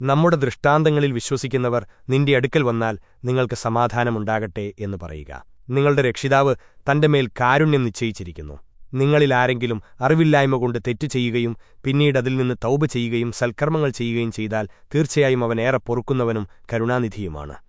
നമ്മുടെ ദൃഷ്ടാന്തങ്ങളിൽ വിശ്വസിക്കുന്നവർ നിന്റെ അടുക്കൽ വന്നാൽ നിങ്ങൾക്ക് സമാധാനമുണ്ടാകട്ടെ എന്ന് പറയുക. നിങ്ങളുടെ രക്ഷിതാവ് തന്റെ മേൽ കാരുണ്യം നിശ്ചയിച്ചിരിക്കുന്നു. നിങ്ങളിലാരെങ്കിലും അറിവില്ലായ്മ കൊണ്ട് തെറ്റു ചെയ്യുകയും പിന്നീട് അതിൽ നിന്ന് തൗബ ചെയ്യുകയും സൽക്കർമ്മങ്ങൾ ചെയ്യുകയും ചെയ്താൽ തീർച്ചയായും അവൻ ഏറെ പൊറുക്കുന്നവനും കരുണാനിധിയുമാണ്.